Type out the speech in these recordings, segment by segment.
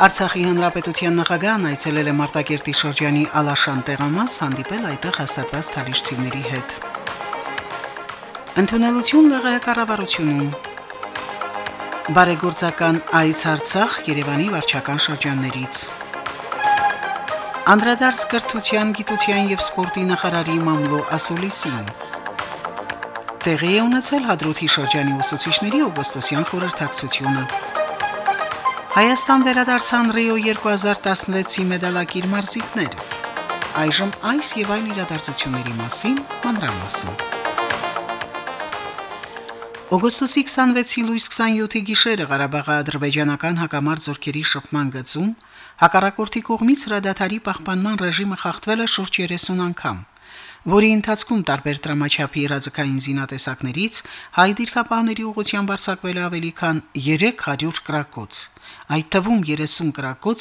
Արցախի հանրապետության նախագահն այցելել է Մարտակերտի շրջանի Ալաշան տեղամաս հանդիպել այդտեղ հաստատված թալիշցիների հետ։ Ընդունելություն ԼՂՀ կառավարությունում Բարեգործական այց Արցախ Երևանի վարչական շրջաններից Անդրադարձ կրթության, գիտության եւ սպորտի նախարարի Մամլո Ասոլիսին Տեղի է ունեցել Հադրութի շրջանի ուսուցիչների օգոստոսյան խորհրդակցությունը Հայաստան վերադարձան Ռիո 2016-ի մեդալակիր մարզիկները Այժմ այս եւ այլ իրադարձությունների մասին մանրամասն Օգոստոսի 26-ի լույս 27-ի գիշերը Ղարաբաղի ադրբեջանական հակամարտ զորքերի շփման գծում հակառակորդի կողմից հրադադարի պահպանման ռեժիմը խախտվել է շուրջ 30 անգամ, որի ընթացքում տարբեր դրամաչափի իրազեկային զինատեսակներից հայ դիրքապահների ուղղությամբ արձակվել է ավելի քան 300 կրակոց, այդ թվում 30 կրակոց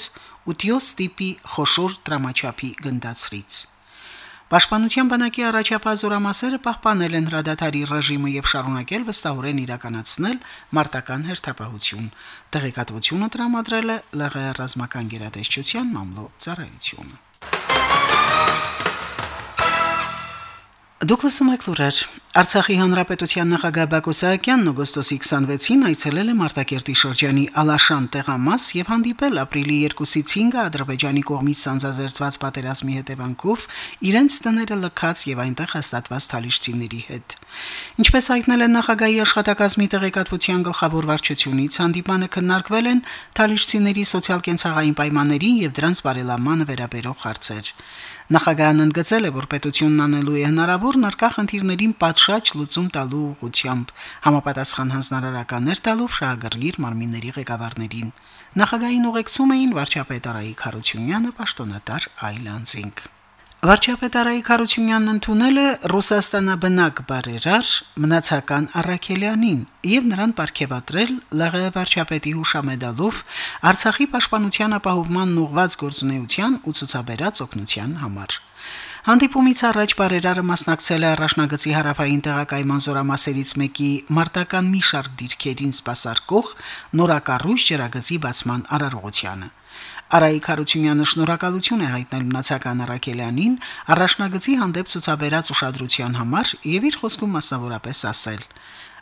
ու 7 տիպի խոշոր դրամաչափի գնդացրից։ Պաշտպանության բանակի առաջապահ զորամասերը պահպանել են հրադադարի ռեժիմը եւ շարունակել վստահորեն իրականացնել մարտական հերթապահություն։ Տեղեկատվությունը տրամադրել է ԼՂ ռազմական գերատեսչության մամլո ծառայությունը։ Դուք լսում եք լուրեր։ Արցախի հանրապետության նախագահ Բակո Սահակյանն օգոստոսի 26-ին այցելել է Մարտակերտի շրջանի Ալաշան տեղամաս եւ հանդիպել ապրիլի 2-ից 5-ը Ադրբեջանի կողմից սանձազերծված պատերազմի հետևանքով իրենց տները լքած եւ այնտեղ հաստատված թալիշցիների հետ։ Ինչպես հայտնել են նախագահի աշխատակազմի տեղեկատվության գլխավոր վարչությունից, հանդիպանը քննարկվել են թալիշցիների սոցիալ-կենցաղային պայմաններին եւ դրանց բարելավմանը վերաբերող հարցեր։ Նախագահն ընդգծել է, որ պետությունն անելու է հնարավոր նարկա խնդիրներին պատշաճ լուծում տալու ուղղությամբ, համապատասխան հանձնարարականներ տալով շահագրգիռ մարմինների ղեկավարներին։ Նախագահին ուղեկցում էին վարչապետ Արայիկ Խարությունյանը, պաշտոնատար Այլանդզինգ։ Վարչապետ Արայիկ Հարությունյանն ընդունել է Ռուսաստանաբնակ բարերար մնացական Արաքելյանին եւ նրան ապարգևատրել ԼՂ վարչապետի հուշամեդալով Արցախի պաշտպանության ապահովման ուղղված գործունեության ու ցուցաբերած օգնության համար։ Հանդիպումից առաջ բարերարը մասնակցել է առաջնագծի հարավային տեղակայման զորամասերից մեկի մարտական մի շարք դիրքերին սպասարկող նորակառույց ջրագծի բացման արարողությանը։ Արայիկ Հարությունյանը շնորհակալություն է հայտնել մնացական Արաքելյանին առաջնագծի հանդեպ ցուցաբերած ուշադրության համար եւ իր խոսքում մասնավորապես ասել.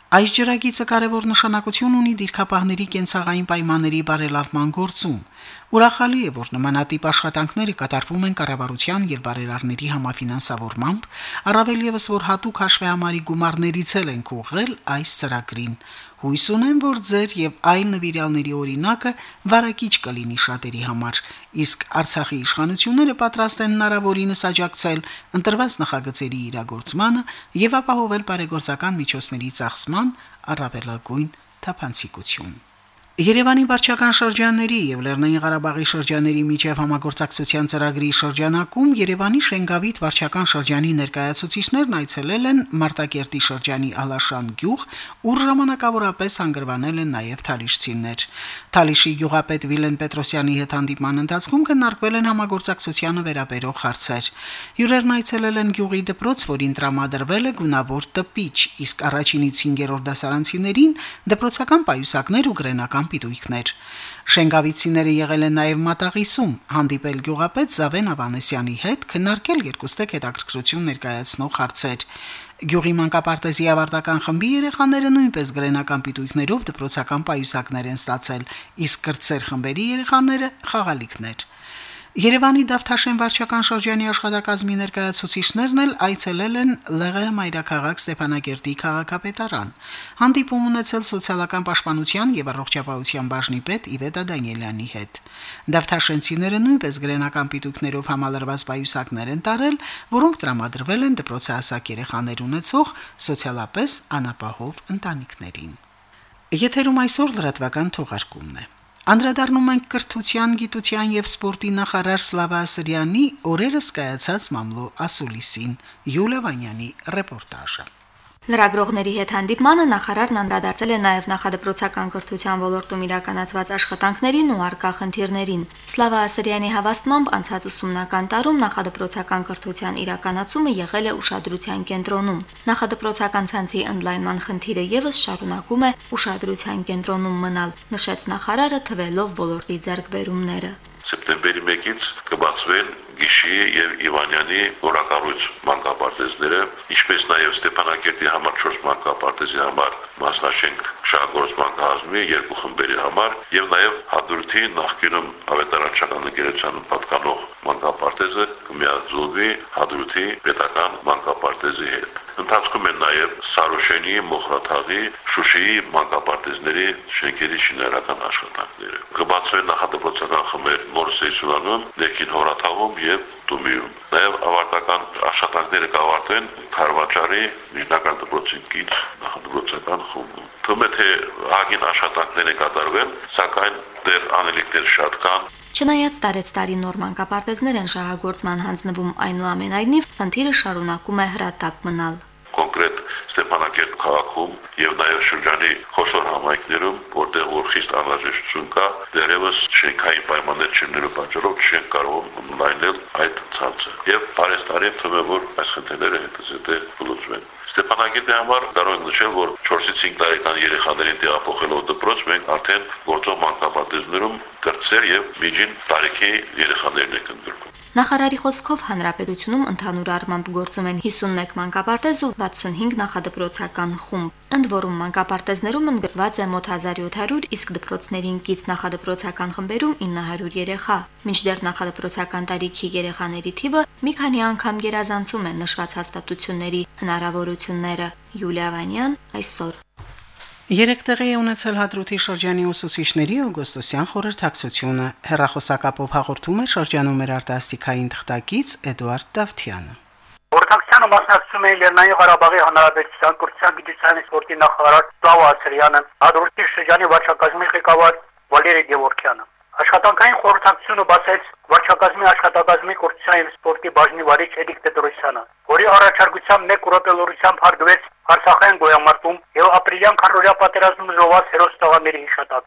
Այս ջրագիծը կարևոր նշանակություն ունի դիրքապահների կենցաղային պայմանների բարելավման գործում։ Ուրախալի է, որ նմանատիպ աշխատանքները կատարվում են կառավարության եւ բարերարների համաֆինանսավորմամբ, առավել եւս որ հատուկ հաշվեհամարի գումարներից էլ են կողել այս ծրագրին։ Հույս ունեմ, որ ձեր եւ այլ նվիրալների օրինակը վարակիչ կլինի շատերի համար, իսկ Արցախի իշխանությունները պատրաստ են հնարավորինս աջակցել ընտրված նախագծերի իրագործմանը եւ ապահովել բարեգործական միջոցների ծախսման առավելագույն թափանցիկություն։ Երևանի վարչական շրջանների եւ Լեռնային Ղարաբաղի շրջանների միջև համագործակցության ծրագրի շրջանակում Երևանի Շենգավիթ վարչական շրջանի ներկայացուցիչներն այցելել են Մարտակերտի շրջանի Ալաշան գյուղ, ուր ժամանակավորապես հանգրվանել են նաեւ Թալիշցիներ։ Թալիշի գյուղապետ Վիլեն Պետրոսյանի հետ հանդիպման ընթացքում քննարկվել են համագործակցությանը վերաբերող հարցեր։ Հյուրերն այցելել են գյուղի դպրոց, որին տրամադրվել է գունավոր տպիչ, իսկ առաջինից 5-րդ դասարանցիներին դպրոցական պայուսակներ ու գրենական պիտույքներ։ Շենգավիցիները եղել են նաև մատաղիսում, հանդիպել գյուղապետ Զավեն Ավանեսյանի հետ, քննարկել երկուստեք հետաքրքրություն ներկայացնող հարցեր։ Գյուղի մանկապարտեզի ավարտական խմբի երեխաները նույնպես գրենական պիտույքներով դպրոցական պայուսակներ են ստացել, իսկ կրտսեր խմբերի երեխաները խաղալիքներ։ Երևանի Դավթաշեն վարչական շրջանի աշխատակազմի ներկայացուցիչներն էլ այցելել են ԼՂՀ մայրաքաղաք Ստեփանագերտի քաղաքապետարան։ Հանդիպում ունեցել սոցիալական պաշտպանության եւ առողջապահության բաժնի պետ Իվետա Դանիելյանի հետ։ Դավթաշենցիները նույնպես գրենական պիտույքներով համալրված պայուսակներ են տարել, որոնք տրամադրվել են դպրոցահասակ երեխաներ ունեցող սոցիալապես անապահով ընտանիքներին։ Եթերում այսօր լրատվական թողարկումն է։ Անդրադառնում ենք կրթության, գիտության եւ սպորտի նախարար Սլավա Ասրյանի օրերս կայացած մամլո ասուլիսին Յուլիա Վանյանի ռեպորտաժը։ Լրագրողների հետ հանդիպմանը նախարարն անդրադարձել է նաև նախադպրոցական կրթության ոլորտում իրականացված աշխատանքներին ու արկա խնդիրներին։ Սլավա Ասրյանի հավաստմամբ անցած ուսումնական տարում նախադպրոցական կրթության իրականացումը եղել է ուշադրության կենտրոնում։ Նախադպրոցական ցանցի ընդլայնման խնդիրը եւս շարունակում է ուշադրության կենտրոնում մնալ, նշեց նախարարը թվելով ոլորտի ձեռքբերումները սեպտեմբերի 1-ից կբացվեն Գիշի եւ Իվանյանի որակառույց մանկապարտեզները, ինչպես նաեւ Ստեփանակերտի համար 4 մանկապարտեզի համար մասնաշենք շահգործման կազմի երկու խմբերի համար եւ նաեւ հադրութի նախկինում ավետարանչական ընկերությանը պատկանող մանկապարտեզը կմիաձուլվի հադրութի պետական մանկապարտեզի հետ ընթացքում են նաև Սարոշենի, Մոխրաթաղի, Շուշիի մանկապարտեզների շենքերի շինարարական աշխատանքները։ Կբացվեն նախադպրոցական խմբեր նոր Սեյսունանում, Լեքին Հորաթաղում եւ Տումիում։ Նաև ավարտական աշխատանքները կավարտվեն Խարվաճարի միջնակարգ դպրոցի կից նախադպրոցական խումբում։ Թվում է թե ագին աշխատանքներ են կատարվել, սակայն դեռ անելիքներ շատ կան, Չնայած տարեց տարի նոր մանկապարտեզներ են շահագործման հանձնվում, այնուամենայնիվ խնդիրը շարունակում է հրատապ մնալ կոնկրետ Ստեփանակերտ քաղաքում եւ նաեւ շրջանի խոշոր համայնքներում, որտեղ որ խիստ անհրաժեշտություն կա, դերևս շենքային պայմաններ չլինելու պատճառով չեն կարող ունենալ այդ ցանցը։ Եվ բարեստարին թվում է, որ այս խնդիրները հետզհետե կլուծվեն։ Ստեփանակերտի համար կարող նշել, որ 4-ից 5 տարեկան երեխաներին տեղափոխելով դպրոց մենք արդեն գործող մանկապարտեզներում կրտսեր եւ միջին տարիքի երեխաներն ենք ընդգրկում։ Նախարարի խոսքով հանրապետությունում ընդհանուր առմամբ գործում են 51 մանկապարտեզ ու 65 նախադպրոցական խումբ, ընդ որում մանկապարտեզներում ընդգրկված է մոտ 1700, իսկ դպրոցներին կից նախադպրոցական խմբերում 900 երեխա։ Մինչդեռ նախադպրոցական տարիքի երեխաների թիվը մի քանի անգամ գերազանցում է նշված հաստատությունների հնարավորությունները։ Յուլիա Վանյան այսօր Երեք տեղի է ունեցել Հադրութի շրջանի ուսուցիչների օգոստոսյան խորհրդակցությունը։ Հերրախոսակապով հաղորդում է շրջանում մեր արտասթիկային թղթակից Էդուարդ Դավթյանը։ Խորհրդակցությանը մասնակցում էին Լեռնային Ղարաբաղի Հանրապետության կրթության, գիտության սպորտի նախարար Սլավա Ասրյանը, Հադրութի շրջանի վարչակազմի ղեկավար Վալերի Գևորքյանը։ Աշխատանքային խորհրդակցությունը բացեց վարչակազմի աշխատակազմի կուրսության եւ սպորտի բաժնի վարիչ Էդիկ Պետրոսյանը, որի առաջարկությամբ մեկ րոպելորությամբ հարգվեց Արցախյան գոյամարտում եւ ապրիլյան քարորյա պատերազմում զոհված հերոս տղաների հիշատակ։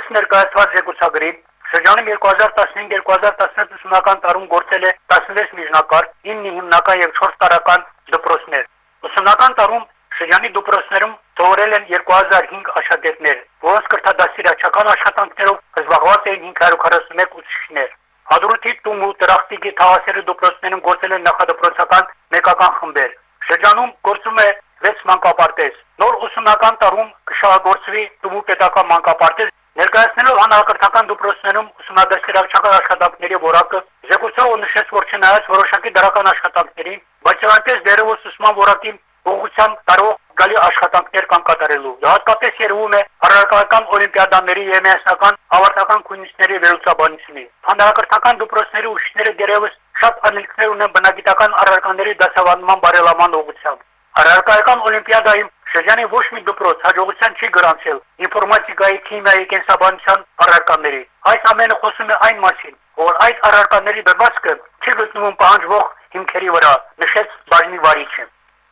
Ըստ ներկայացված զեկուցագրի Շրջանում 2015-2016 ուսումնական տարում գործել է 16 միջնակարգ, 9 հիմնական եւ 4 տարական դպրոցներ։ Ուսումնական տարում շրջանի դպրոցներում Թորել են 2005 աշակերտներ, որոնց կրթադասիրաչական աշխատանքներով զբաղված էին 541 ուսուցիչներ։ Հադրութի Տունգու Տրախտիկի Թավասերի դպրոցներում գործել են նախադպրոցական մեկական խմբեր։ Շրջանում գործում է 6 մանկապարտեզ։ Նոր ուսումնական տարում կշահագործվի Տունգու պետական մանկապարտեզ Ներկայացնելով հանրակրթական դպրոցներում ուսումնադաստիարակչական աշխատանքների որակը, Զեկուցողը նշեց, որ չնայած որոշակի դրական աշխատանքներին, բայց այնպես դերևս ուսման որակի ուղղությամբ կարող գալի աշխատանքներ կան կատարելու։ Հատկապես երևում է հարաբերական օլիմպիադաների եւ միասնական ավարտական քույնիսների վերլուծաբանությունի։ Հանրակրթական դպրոցների ուսուցիչները դերևս շատ անելիքներ ունեն բնագիտական առարկաների դասավանդման բարելաման ուղղությամբ։ Հարաբերական օլիմպիադայում շրջանի ոչ մի դպրոց հաջողության չի գրանցել ինֆորմատիկայի, քիմիայի, կենսաբանության առարկաների։ Այս ամենը խոսում է այն մասին, որ այդ առարկաների դրվածքը չի գտնվում պահանջվող հիմքերի վրա, նշեց բաժնի վարիչը։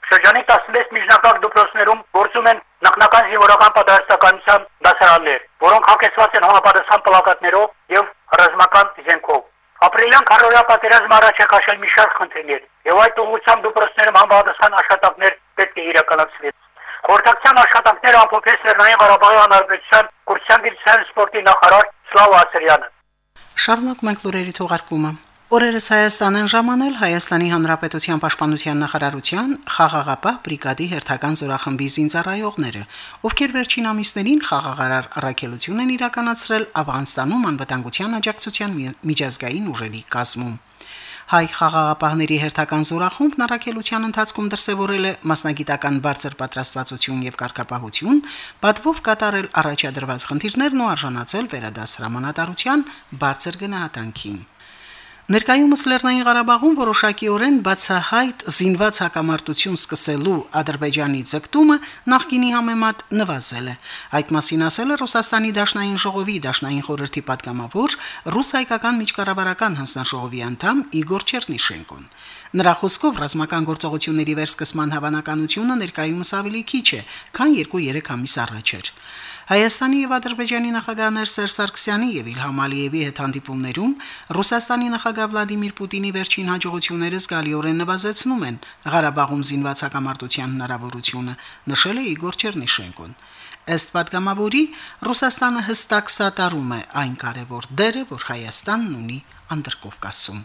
Շրջանի 16 միջնակարգ դպրոցներում գործում են նախնական զինվորական պատասխանատվության դասարաններ, որոնք հակեցված են համապատասխան պլակատներով եւ ռազմական զենքով։ Ապրիլյան քարորյա պատերազմը առաջ է քաշել մի շարք խնդիրներ, եւ այդ ուղղությամբ դպրոցներում համապատասխան աշխատանքներ պետք է իրականացվեն։ Խորհրդակցության աշխատանքները ամփոփեց Լեռնային Ղարաբաղի Հանրապետության կուրսյան գիտության սպորտի նախարար Սլավ Ասրյանը։ Շարունակում ենք լուրերի թողարկումը։ Օրերս Հայաստան են ժամանել Հայաստանի Հանրապետության Պաշտպանության նախարարության խաղաղապահ բրիգադի հերթական զորախմբի զինծառայողները, ովքեր վերջին ամիսներին խաղաղարար առաքելություն են իրականացրել Աֆղանստանում անվտանգության աջակցության միջազգային ուժերի կազմում։ Հայ խաղաղապահների հերթական զորախումբն առաքելության ընթացքում դրսևորել է մասնագիտական բարձր պատրաստվածություն եւ կարգապահություն, պատվով կատարել առաջադրված խնդիրներն ու արժանացել վերադասրամանատարության բարձր գնահատանքին։ Ներկայումս Լեռնային Ղարաբաղում որոշակիորեն բացահայտ զինված հակամարտություն սկսելու Ադրբեջանի ձգտումը նախկինի համեմատ նվազել է։ Այդ մասին ասել է Ռուսաստանի Դաշնային ժողովի Դաշնային խորհրդի պատգամավոր ռուս հայկական միջկառավարական հանձնաժողովի անդամ Իգոր Չեռնիշենկոն։ Նրա խոսքով ռազմական գործողությունների վերսկսման հավանականությունը ներկայումս ավելի քիչ է, քան 2-3 ամիս առաջ էր։ Հայաստանի եւ Ադրբեջանի նախագահներ Սերժ Սարգսյանի եւ Իլհամ Ալիևի հետ հանդիպումներում Ռուսաստանի նախագահ Վլադիմիր Պուտինի վերջին հաջողությունները զգալիորեն նվազեցնում են Ղարաբաղում զինված հակամարտության հնարավորությունը, նշել է Իգոր Չերնիշենկոն։ Ըստ պատգամավորի Ռուսաստանը հստակ սատարում է այն կարևոր դերը, որ Հայաստանն ունի Անդրկովկասում։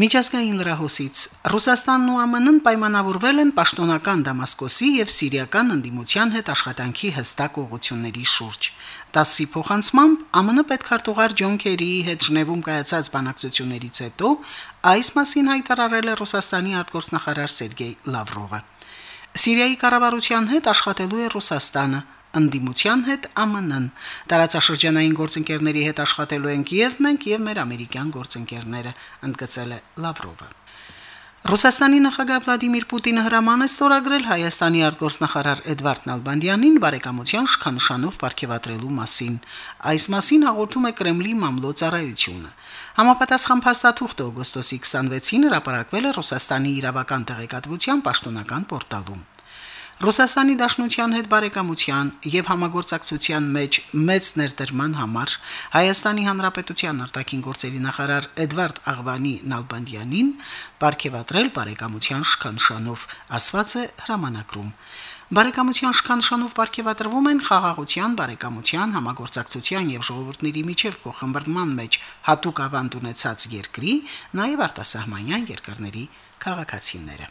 Միջազգային լրահոսից Ռուսաստանն ու ԱՄՆ-ն պայմանավորվել են պաշտոնական Դամասկոսի եւ Սիրիական ընդդիմության հետ աշխատանքի հստակ ուղղությունների շուրջ։ ՏԱՍՍ-ի փոխանցմամբ ԱՄՆ պետքարտուղար Ջոն Քերիի հետ Ժնևում կայացած բանակցություններից հետո այս մասին հայտարարել է Ռուսաստանի արտգործնախարար Սերգեյ Լավրովը։ Սիրիայի կառավարության հետ աշխատելու է Ռուսաստանը, ընդդիմության հետ ԱՄՆ-ն։ Տարածաշրջանային գործընկերների հետ աշխատելու ենք եւ մենք եւ մեր ամերիկյան գործընկերները, ընդգծել է Լավրովը։ Ռուսաստանի նախագահ Վլադիմիր Պուտինը հրաման է ստորագրել Հայաստանի արտգործնախարար Էդվարդ Նալբանդյանին բարեկամության շքանշանով ապարգևատրելու մասին։ Այս մասին հաղորդում է Կրեմլի մամլո ծառայությունը։ Համապատասխան փաստաթուղթը օգոստոսի 26-ին հրապարակվել է Ռուսաստանի իրավական տեղեկատվության պաշտոնական պորտալում։ Ռուսաստանի Դաշնության հետ բարեկամության եւ համագործակցության մեջ մեծ ներդրման համար Հայաստանի Հանրապետության արտաքին գործերի նախարար Էդվարդ Աղվանի Նալբանդյանին ապարգևատրել բարեկամության շքանշանով, ասված է հրամանակրում։ Բարեկամության շքանշանով ապարգևատրվում են խաղաղության, բարեկամության, համագործակցության եւ ժողովուրդների միջև փոխհմբռնման մեջ հատուկ ավանդ ունեցած երկրի, նաեւ արտասահմանյան երկրների քաղաքացիները։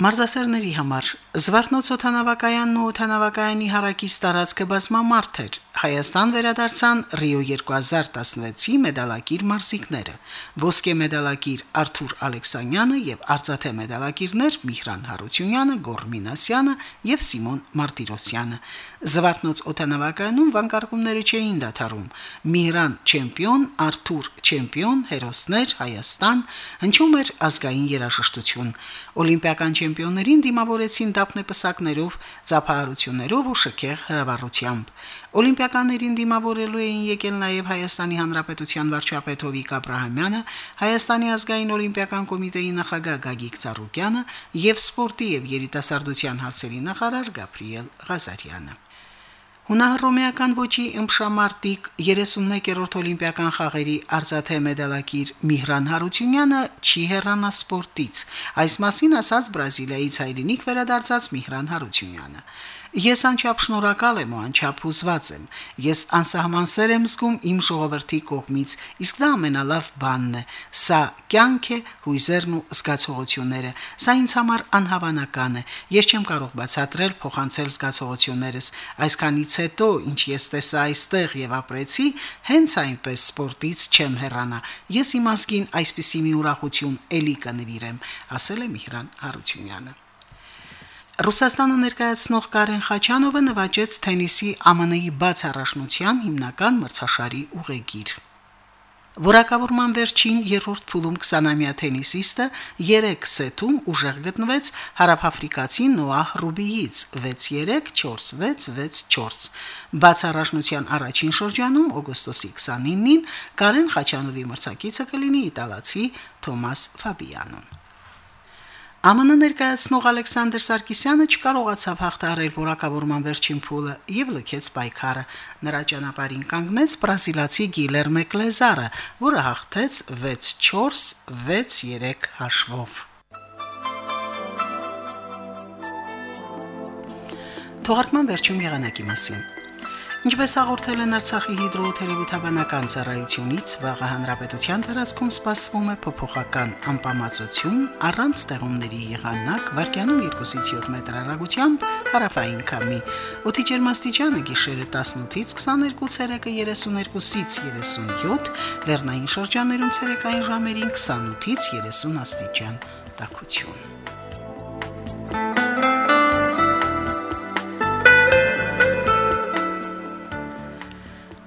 Մարզասերների համար Զվարթնոց օթանավակայանն ու օթանավակայանի հարակից տարածքը բազմամարդ էր։ Հայաստան վերադարձան Ռիո 2016-ի մեդալակիր մարզիկները։ Ոսկե մեդալակիր Արթուր Ալեքսանյանը եւ արծաթե մեդալակիրներ Միհրան Հարությունյանը, Գոր Մինասյանը եւ Սիմոն Մարտիրոսյանը։ Զվարթնոց օթանավակայանում վանկարկումները չէին դադարում։ Միհրան չեմպիոն, Արթուր չեմպիոն, հերոսներ Հայաստան, հնչում էր ազգային երաժշտություն։ Օլիմպիական չեմպիոններին դիմավորեցին դափնեպսակներով, ծափահարություններով ու շքեղ հրավառությամբ։ Օլիմպիականներին դիմավորելու էին եկել նաև Հայաստանի Հանրապետության վարչապետ Հովիկ Աբ รา համյանը, Հայաստանի ազգային օլիմպիական կոմիտեի նախագահ Գագիկ Ծառուկյանը եւ սպորտի եւ երիտասարդության հարցերի նախարար Գաբրիել Ղազարյանը։ Հունահռոմեական ոչի ըմբշամարտիկ 31-րդ օլիմպիական խաղերի արծաթե մեդալակիր Միհրան Հարությունյանը չի հեռանա սպորտից։ Այս մասին ասաց Բրազիլիայից հայրենիք վերադարձած Միհրան Հարությունյանը։ Ես անչափ շնորհակալ եմ ու անչափ հուզված եմ։ Ես անսահման սեր եմ զգում իմ ժողովրդի կողմից, իսկ դա ամենալավ բանն է։ Սա կյանք է, հույզերն ու զգացողությունները։ Սա ինձ համար անհավանական է։ Ես չեմ կարող բացատրել, փոխանցել զգացողություններս։ Այսքանից հետո, ինչ ես տեսա այստեղ եւ ապրեցի, հենց այնպես սպորտից չեմ հեռանա։ Ես իմ ազգին այսպիսի մի ուրախություն ելի կնվիրեմ, ասել է Միհրան Հարությունյանը։ Ռուսաստանը ներկայացնող Կարեն Խաչանովը նվաճեց թենիսի ԱՄՆ-ի բաց առաջնության հիմնական մրցաշարի ուղեգիր։ Որակավորման վերջին երրորդ փուլում 20-ամյա թենիսիստը 3 սեթում ուժեղ գտնվեց հարավաֆրիկացի Նոահ Ռուբիից 6-3, 4-6, 6-4։ Բաց առաջնության առաջին շրջանում օգոստոսի 29-ին Կարեն Խաչանովի մրցակիցը կլինի իտալացի Թոմաս Ֆաբիանոն։ ԱՄՆ ներկայացնող Ալեքսանդր Սարգսյանը չկարողացավ հաղթահարել որակավորման վերջին փուլը եւ լքեց պայքարը։ Նրա ճանապարհին կանգնեց բրազիլացի Գիլերմե Կլեզարը, որը հաղթեց 6-4, 6-3 հաշվով։ Թողարկման վերջում եղանակի մասին։ Ինչպես հաղորդել են Արցախի հիդրոթերապևտաբանական ծառայությունից, վաղ հանրապետության տարածքում սպասվում է փոփոխական անպամացություն առանց ստեղումների եղանակ, վարկյանում 2-ից 7 մետր հեռագությամբ հարավային քամի։ Օդի ջերմաստիճանը գիշերը 18-ից 22 ցելսիուսը 32-ից 37, լեռնային շրջաններում ցերեկային ժամերին 28-ից 30 աստիճան։ Տաքություն։